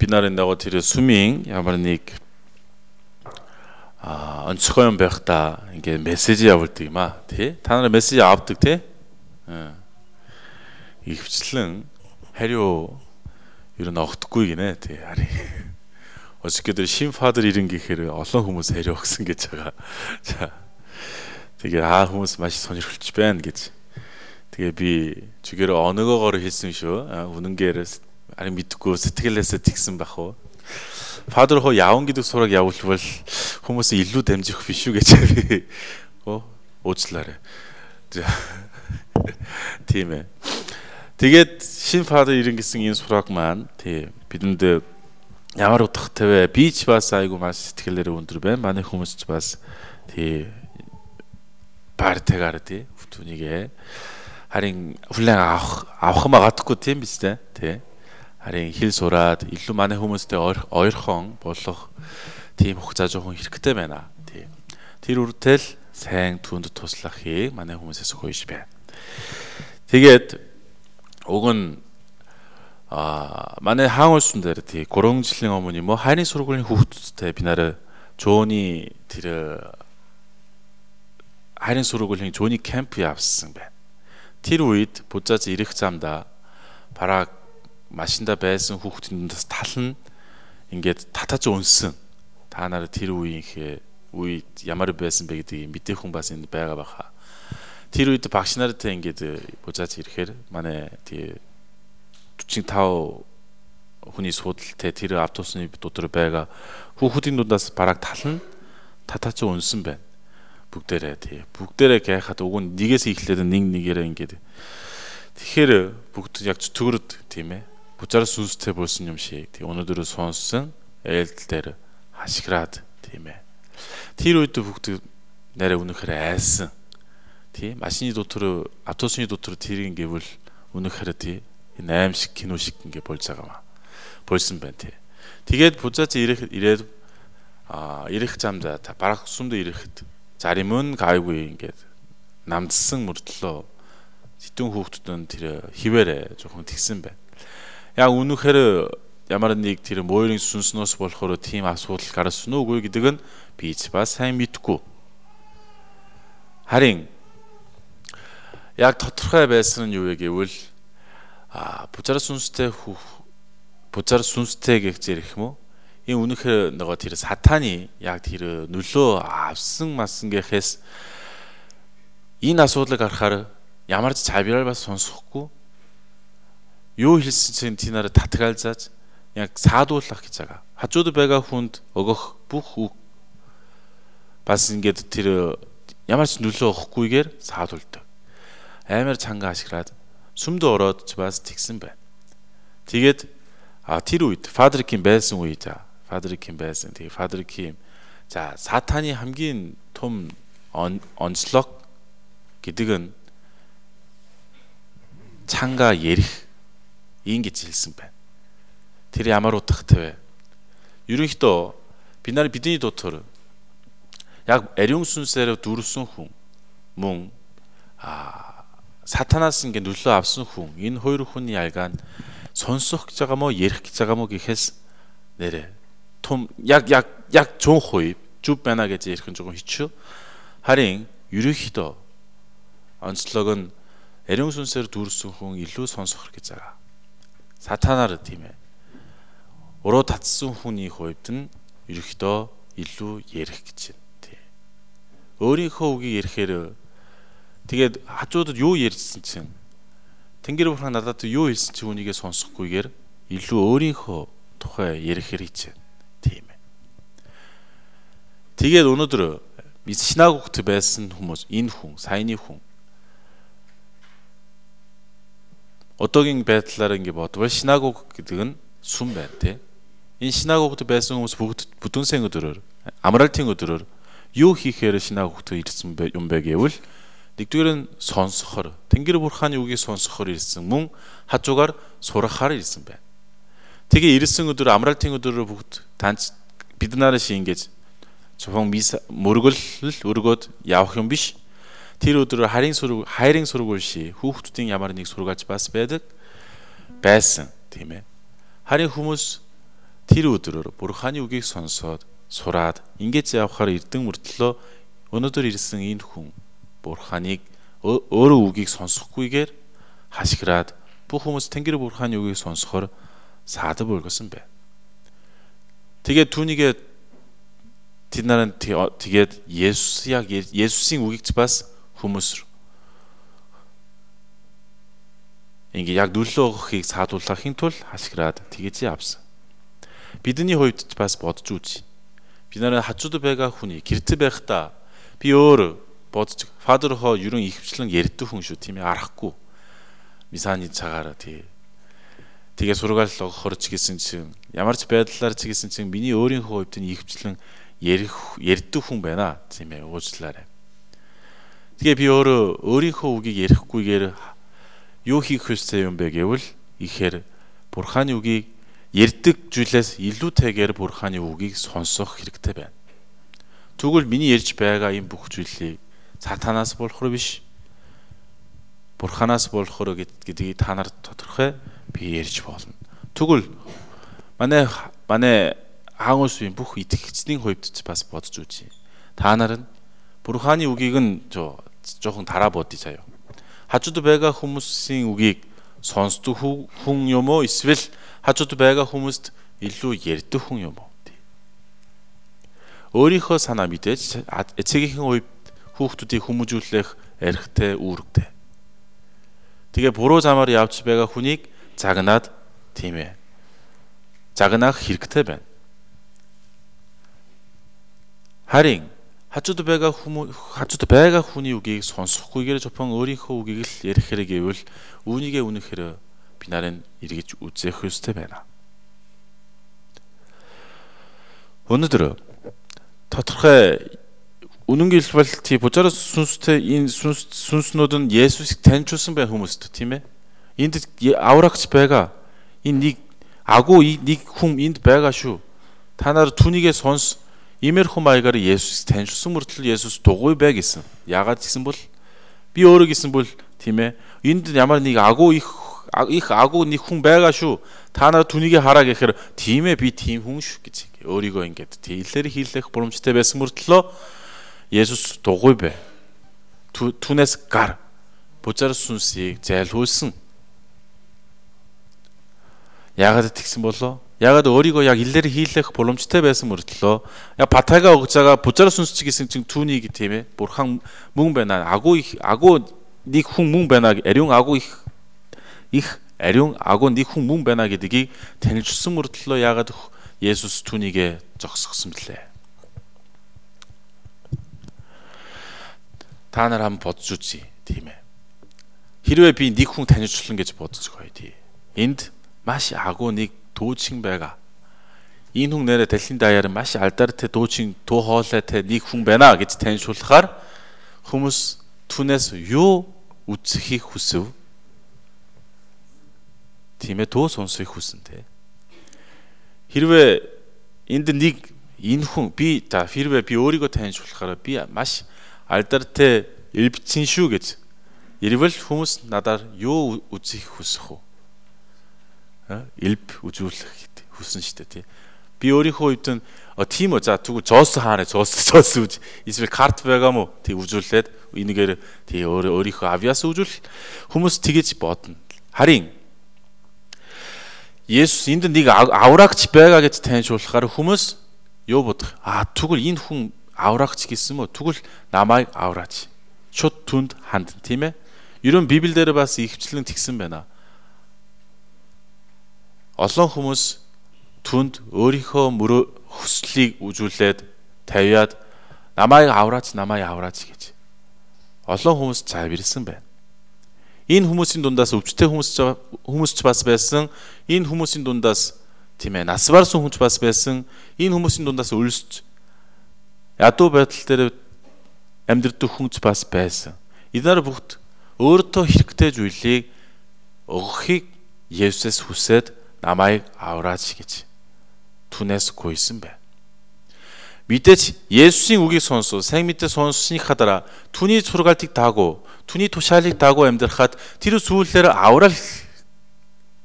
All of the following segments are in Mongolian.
би нарын нөгөө тэр сүмийн ямар нэг а онцгой юм байх та ингээ мессеж явуулдаг юм а тий та нараа мессеж авдаг тий ихвчлэн хариу ер нь огтгүй гинэ тий хари 어저께 들 신파들 이런 기회를 олон хүмүүс хариу өгсөн гэж байгаа. За тэгээ аа хүмүүс маш сонирхолж байна гэж. Тэгээ би чигээр оныгоогоор хэлсэн шүү. Үнэнгээрээс 아 арийн мэдгүй сэтгэлээсээ тэгсэн байх уу? Фадер хоо явна гэдэг сураг явуулвал хүмүүс илүү дамжих биш үү гэж би оо уучлаарай. Тийм ээ. Тэгээд шин фадер ирэн гэсэн энэ сураг маань тий бидэнд ямар утгатай вэ? Би ч бас айгүй маш сэтгэлээр өндөр байна. Манай хүмүүс ч бас тий партигаар тий бүтүнийгээ харин хүлэн авах авах магадгүй тийм биз дээ тий харин хэл сураад илүү манай хүмүүстэй ойрхон болох тийм хугацаа жоохон хэрэгтэй байна. Тийм. Тэр үртэл сайн түнд туслахыг манай хүмүүсээс хөөж байна. Тэгээд уг нь а манай хаан улсын дээр тий 3 жилийн өмнө юм уу хайрын сургуулийн хүүхдүүдтэй би нараа жөөний тэр хайрын сургуулийн жөөний кемп явсан байна. Тэр үед буцаж ирэх замда бараг машинда байсан хүүхдүүдээс тал нь ингээд татаж унсан. Та нараа тэр үеийнхээ үед ямар байсан бэ гэдгийг мэдээ хүн бас энд байгаа баха. Тэр үед багш нартай ингээд буцааж ирэхээр манай тий 45 хүний судалтай тэр автобусны дотор байгаа хүүхдийн дундаас бараг тал нь татаж унсан байна. Бүгдээрээ тий. Бүгдээрээ гайхаад нь нэгээс ихлээд нэг нэгээрээ ингээд Тэгэхээр бүгд яг төгөрд тийм ээ Буцаараа сүнстэй болсон юм шиг. Тэг өнөөдөр сонссон ээлдэл дээр хашгираад тийм ээ. Тэр үед бүгд нарай үнэхээр айсан. Тийм машины дотор автобусны дотор тэрийг гэвэл үнэхээр тийм энэ аим шиг кино шиг ингээ болж байгаа маа. Болсон байна тий. Тэгээд буцаач ирэх ирээд а ирэх замда барах сүмдө ирэхэд зарим нь гайгүй ингээд намдсан мөртлөө сэтэн хүүхдүүд нь тэр хിവэрэ жоохон тэгсэн байна яг үнэхээр ямар нэг тэр мойрын сүнснөөс болохоор тийм асуудал гарсан үгүй гэдэг нь би ч бас сайн мэдгүй. Харин яг тодорхой байсан нь юу вэ гэвэл а бузар сүнстэй бузар сүнстэй гэх зэрэг юм уу? Энэ үнэхээр нөгөө тэр сатаны яг тэр нөлөө авсан масан гэхээс энэ асуудлыг харахаар ямар ч цавираар бас сонсохгүй юу хэлсэн чинь тий нараа татгалзаж яг саадуулах гэж байгаа. Хажууд байгаа хүнд өгөх бүх үг бас ингээд тэр ямар ч нөлөө өгөхгүйгээр саадуулдаг. Амар цанга ашиглаад сүмдө ороод ч бас тэгсэн байна. Тэгээд а тэр үед Kim байсан үед Kim байсан. Тэгээ Kim за сатаны хамгийн том онцлог гэдэг нь цанга ярих ингэж хэлсэн байна. Тэр ямар утгатай вэ? Ерөнхийдөө бид нар бидний дотор яг ариун сүнсээр дүрсэн хүн мөн а сатанаас ингээ нөлөө авсан хүн энэ хоёр хүний альгаан сонсох гэж байгаа мó ярих гэж байгаа мó гэхээс нэрэ том яг яг яг 100% зүв байна гэж ярих нь жоохон хичүү харин ерөнхийдөө онцлог нь ариун сүнсээр дүрсэн хүн илүү сонсох гэж байгаа сатанаар тийм ээ. Уруу татсан хүний хувьд нь ерөөхдөө илүү ярих гэж байна. Тий. Өөрийнхөө үгийг ярихээр тэгээд хажуудад юу ярьсан чинь Тэнгэр бурхан надад юу хэлсэн чи үнийгээ сонсохгүйгээр илүү өөрийнхөө тухай хийж байна. Тийм ээ. Тэгээд өнөөдөр Шинагогт байсан хүмүүс энэ хүн, саяны хүн одоогийн байдлаар ингэ бодвол шинагог гэдэг нь сүм байна тий. Энэ шинагогт байсан хүмүүс бүгд бүдүүнсэн өдрөөр амралтын өдрөөр юу хийхээр шинагогт ирсэн юм бэ гэвэл нэгдүгээр нь сонсохоор Тэнгэр бурханы үгийг сонсохоор ирсэн мөн хажуугаар сурахаар ирсэн байна. Тэгээ ирсэн өдөр амралтын өдрөөр бүгд танц бид нараа ши ингэж зөвхөн мөргөл өргөөд явах юм биш тэр өдөр харийн сург хайрын сургууль ши хүүхдүүдийн ямар нэг сургаалж бас байдаг байсан тийм ээ харин хүмүүс тэр өдрөөр Бурханы үгийг сонсоод сураад ингэж явхаар эрдэн мөртлөө өнөөдөр ирсэн энэ хүн Бурханыг өөрөө үгийг сонсохгүйгээр хашгираад бүх хүмүүс Тэнгэр Бурханы үгийг сонсохоор саадав болгосон бай. Тэгээд түүнийгээ тэд нараа тэгээд Есүс яг Есүсийн үгийг бас хүмүүс ингээ яг нөлөө өгөхийг саадуулахын тулд хашгираад тэгэж явсан. Бидний хувьд бас бодж үз. Би нараа хажууд байгаа хүний гэрте байхдаа би өөр бодож фадер хоо ерөн ихвчлэн ярьдаг хүн шүү тийм ээ арахгүй. Мисаны цагаараа тий. Тэгээ сургаал өгөхөр ч гэсэн чинь ямар ч байдлаар ч гэсэн чинь миний өөрийнхөө хувьд нь ихвчлэн ярих ярьдаг хүн байна тийм ээ уучлаарай. Тэгээ би өөрөө өөрийнхөө үгийг ярихгүйгээр юу хийх хүссэн юм бэ гэвэл ихээр бурханы үгийг ярьдаг зүйлээс илүүтэйгээр бурханы үгийг сонсох хэрэгтэй байна. Тэгвэл миний ярьж байгаа энэ бүх зүйлийг сатанаас болохоор биш бурханаас болохоор гэдгийг та нар тодорхой би ярьж болно. Тэгвэл манай манай хаан усгийн бүх итгэгчдийн хувьд бас бодож үзье. Та нар нь бурханы үгийг нь жоохон тараа бодъё заяа хажууд байгаа хүмүүсийн үгийг сонсдог хүн юм уу эсвэл хажууд байгаа хүмүүст илүү ярьдаг хүн юм уу? Өөрийнхөө санаа мэдээж эцэгийнхэн үед хүүхдүүдийг хүмүүжүүлэх эрхтэй үүрэгтэй. Тэгээ буруу замаар явж байгаа хүнийг загнаад тийм ээ. Загнаах хэрэгтэй байна. Харин хажууд байгаа хүмүүс хажууд байгаа хүний үгийг сонсохгүйгээр жопон өөрийнхөө үгийг л ярих хэрэг гэвэл үүнийгээ үнэхээр би нарын эргэж үзэх ёстой байна. Өнөөдөр тодорхой үнэн гэлбэл тий бужаараас сүнстэй энэ сүнс сүнснүүд нь Есүсийг таньжуулсан байх хүмүүст тийм ээ. Энд аврагч байгаа. Энэ нэг агуу нэг хүн энд байгаа шүү. Та нар түүнийгээ сонс Иймэрхүү маягаар Есүс таньжсан мөртлөө Есүс дугуй бай гэсэн. Яагаад гэсэн бол би өөрөө гэсэн бол тийм ээ. Энд ямар нэг агуу их их агуу нэг хүн байгаа шүү. Та нар түүнийг хараа гэхээр тийм ээ би тийм хүн шүү гэж өөрийгөө ингээд тэлэр хийлэх боломжтой байсан мөртлөө Есүс дугуй бай. Түүнээс гар бузар сүнсийг зайлуулсан. Яагаад тэгсэн болоо? Ягаад өөрийгөө яг илээр хийлэх боломжтой байсан мөртлөө яг батайгаа өгж байгаа бузар сүнсч гэсэн чинь түүнийг тийм ээ бурхан мөн байна агуу их агуу нэг хүн мөн байна ариун агуу их их ариун агуу нэг хүн мөн байна гэдгийг танилцсан мөртлөө ягаад Есүс түүнийг зогсгосон блэ та нар хам бодж үзье тийм ээ хэрвээ би нэг хүн танилцуулна гэж бодож байгаа тий энд маш агуу нэг дүүчин байгаа. Энэ хүн нэрэ дэлхийн даяар маш алдартай дүүчин дуу хоолойтой нэг хүн байна гэж таньжуулахаар хүмүүс түнээс юу үзхийг хүсв? Тийм ээ дуу сонсохыг хүсэн те. Хэрвээ энд нэг энэ хүн би за хэрвээ би өөрийгөө таньжуулахаараа би маш алдартай элбцэн шүү гэж ирвэл хүмүүс надаар юу үзэх хүсэх вэ? Элб үзүүлэх хүсэн дээ тий. Би өөрийнхөө хувьд нь тийм үү за тэгвэл Зоос хаана Зоос Зоос үз эсвэл карт байгаа мó тий үзүүлээд энэгээр тий өөр өөрийнхөө авиас үзүүл хүмүүс тэгэж бодно. Харин Есүс энд нэг аврагч байгаа гэж таньжуулахаар хүмүүс юу бодох? Аа тэгвэл энэ хүн аврагч гэсэн мө тэгвэл намайг авраач. Шууд түнд ханд тийм ээ. Ерөн Библиэлд бас ихвчлэн тэгсэн байна олон хүмүүс түнд өөрийнхөө мөрөө хүслийг үзүүлээд тавиад намайг авраач намайг авраач гэж олон хүмүүс цайвэрсэн байна. Энэ хүмүүсийн дундаас өвчтэй хүмүүс хүмүүс ч бас байсан. Энэ хүмүүсийн дундаас тийм ээ нас барсан хүн ч бас байсан. Энэ хүмүүсийн дундаас өлсч ядуу байдал дээр амьдрэх хүн ч бас байсан. Эдгээр бүгд өөртөө хэрэгтэй зүйлийг өгөхийг Есүсээс хүсээд намайг авраач гэж түнээс гуйсан байна. Мэдээж Есүсийн үгийг сонсоо сайн мэдээ сонссныхаа дараа түүний сургаалтыг даагүй түүний тушаалыг даагүй амьдрахад тэр сүүлээр аврал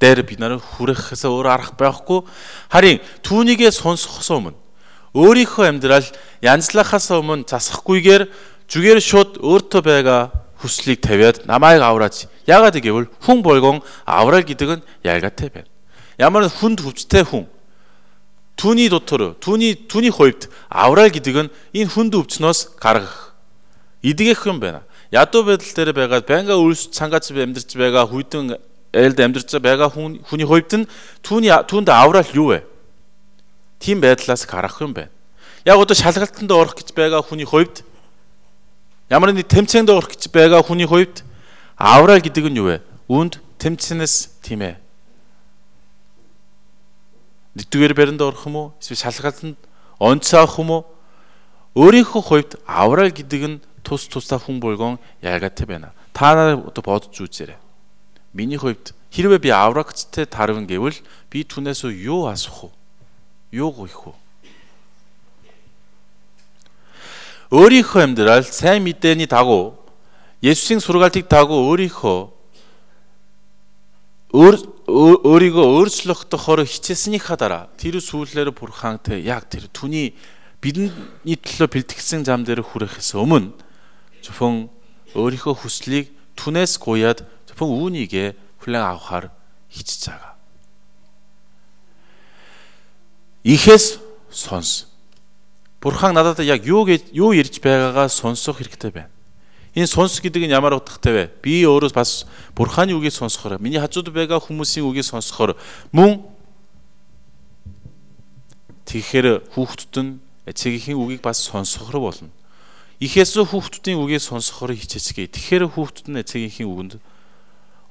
дээр бид нарыг хүрэхээс өөр арга байхгүй харин түүнийгээ сонсохоос өмнө өөрийнхөө амьдрал янзлахаас өмнө засахгүйгээр зүгээр шууд өөртөө байгаа хүслийг тавиад намайг авраач. Яагаад гэвэл хүн болгон аврал гэдэг нь ялгаатай байна. Ямар хүнд хүчтэй хүн түүний дотор түүний түүний хувьд аврал гэдэг нь энэ хүнд өвчнөөс гаргах эдгэх юм байна. Ядуу байдал дээр байгаад байнга үлс цангаач амьдарч байгаа хүйтэн айлд амьдарч байгаа хүн хүний хувьд нь түүний түүнд аврал юу вэ? Тийм байдлаас гарах юм байна. Яг одоо шалгалтанд орох гэж байгаа хүний хувьд ямар нэг тэмцээнд орох гэж байгаа хүний хувьд аврал гэдэг нь юу вэ? Үнд тэмцэнэс тийм ээ. Нэгдүгээр баринд орох юм уу? Эсвэл шалгалтанд онцоох юм уу? Өөрийнхөө хувьд аврал гэдэг нь тус тусаа хүн болгон ялгаатай байна. Та нараа одоо бодож үзээрэй. Миний хувьд хэрвээ би аврагчтай тарван гэвэл би түүнээс юу асах вэ? Юу гуйх вэ? Өөрийнхөө амьдрал сайн мэдээний дагуу Есүсийн сургаалтыг дагуу өөрийнхөө өөр өөрийгөө өөрчлөхдөхөөр хичээснийхаа дараа тэр сүүлээр бурхантай яг тэр түүний бидний төлөө бэлтгэсэн зам дээр хүрэхээс өмнө зөвхөн өөрийнхөө хүслийг түнээс гуяад зөвхөн үүнийг хүлээн авахар хичж байгаа. Ихэс сонс. Бурхан надад яг юу гэж юу ирж байгаагаа сонсох хэрэгтэй байна. Энэ сонс гэдэг нь ямар утгатай вэ? Би өөрөө бас Бурханы үгийг сонсохоор, миний хажууд байгаа хүмүүсийн үгийг сонсохоор мөн тэгэхээр хүүхдүүд нь эцэгхийн үгийг бас сонсохоор болно. Ихээс хүүхдүүдийн үгийг сонсохоор хичээцгээе. Тэгэхээр хүүхдүүд нь эцэгхийн үгэнд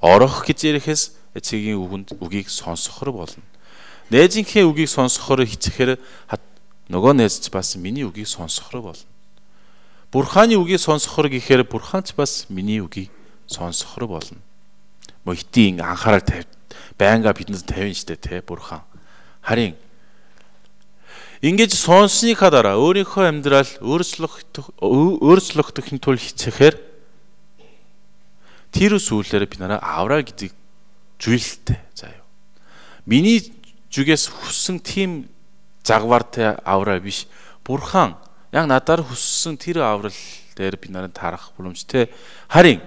орох гэж ирэхээс эцгийн үгэнд үгийг сонсохор болно. Нээжийнхээ үгийг сонсохор хичэхээр нөгөө нээзч бас миний үгийг сонсохор болно. Бурханы үгийг сонсохор гэхээр бурханч бас миний үгийг сонсохор болно. Мохидийн анхаарал тавь байнга бидэнд тавина штэ те бурхан. Харин ингэж сонссныхаа дараа өөрийнхөө амьдрал өөрчлөх өөрчлөгдөхин тулд хичээхээр Тэр сүүлээр би нараа авраа гэдэг зүйлтэй заяа. Миний зүгээс хүссэн тийм загвартай авраа биш. Бурхан яг надаар хүссэн тэр аврал дээр би нараа тарах боломжтой. Харин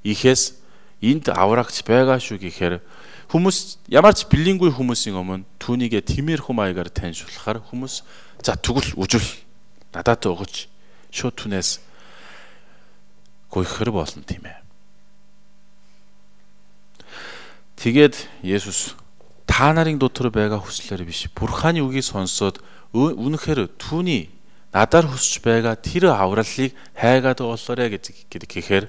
ихээс энд аврагч байгаа шүү гэхээр хүмүүс ямар ч бэлингүй хүмүүсийн өмнө түүнийгэ тиймэрхүү маягаар таньжуулахаар хүмүүс за тэгвэл үжил надад өгөж шууд түнээс гойхор болно тийм ээ. Тэгээд Есүс та нарын дотор байгаа хүслээр биш Бурханы үгийг сонсоод үнэхээр түүний надаар хүсэж байгаа тэр авралыг хайгаад болоорой гэдэг гэхээр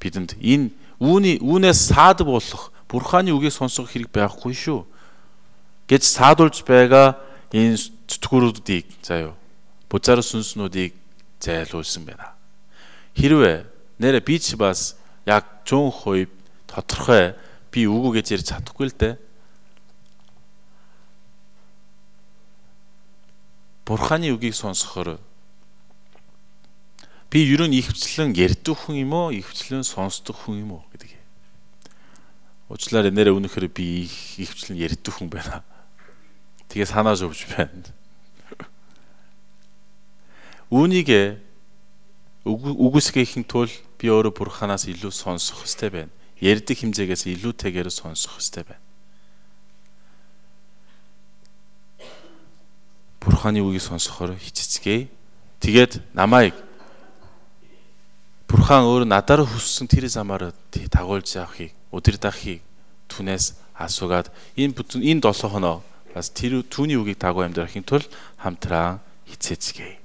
бидэнд энэ үүний үүнээс саад болох Бурханы үгийг сонсох хэрэг байхгүй шүү гэж саадулж байгаа энэ зүтгүүрүүдийг заяа бузар сүнснүүдийг зайлуулсан байна. Хэрвээ нэрэ би ч бас яг 100% тодорхой би үгүй гэж ярьж чадахгүй л дээ. Бурханы үгийг сонсохоор би ер нь ихвчлэн ярьдаг хүн юм уу, ихвчлэн сонсдог хүн юм уу гэдэг. Уучлаарай нэрээ үнэхээр би ихвчлэн ярьдаг хүн байна. Тэгээ санааж өвж байна. Үүнийг үгүйсгэхийн тулд би өөрөө бурханаас илүү сонсох хэрэгтэй байна ярьдаг хэмжээгээс илүүтэйгээр сонсох хэрэгтэй байна. Бурханы үгийг сонсохоор хичцгээе. Тэгээд намайг Бурхан өөр надаар хүссэн тэр замаар дагуулж явахыг, удирдахыг түнээс асуугаад энэ энэ 7 хоноо бас тэр түүний үгийг дагуу амьдрахын тулд хамтран хичээцгээе.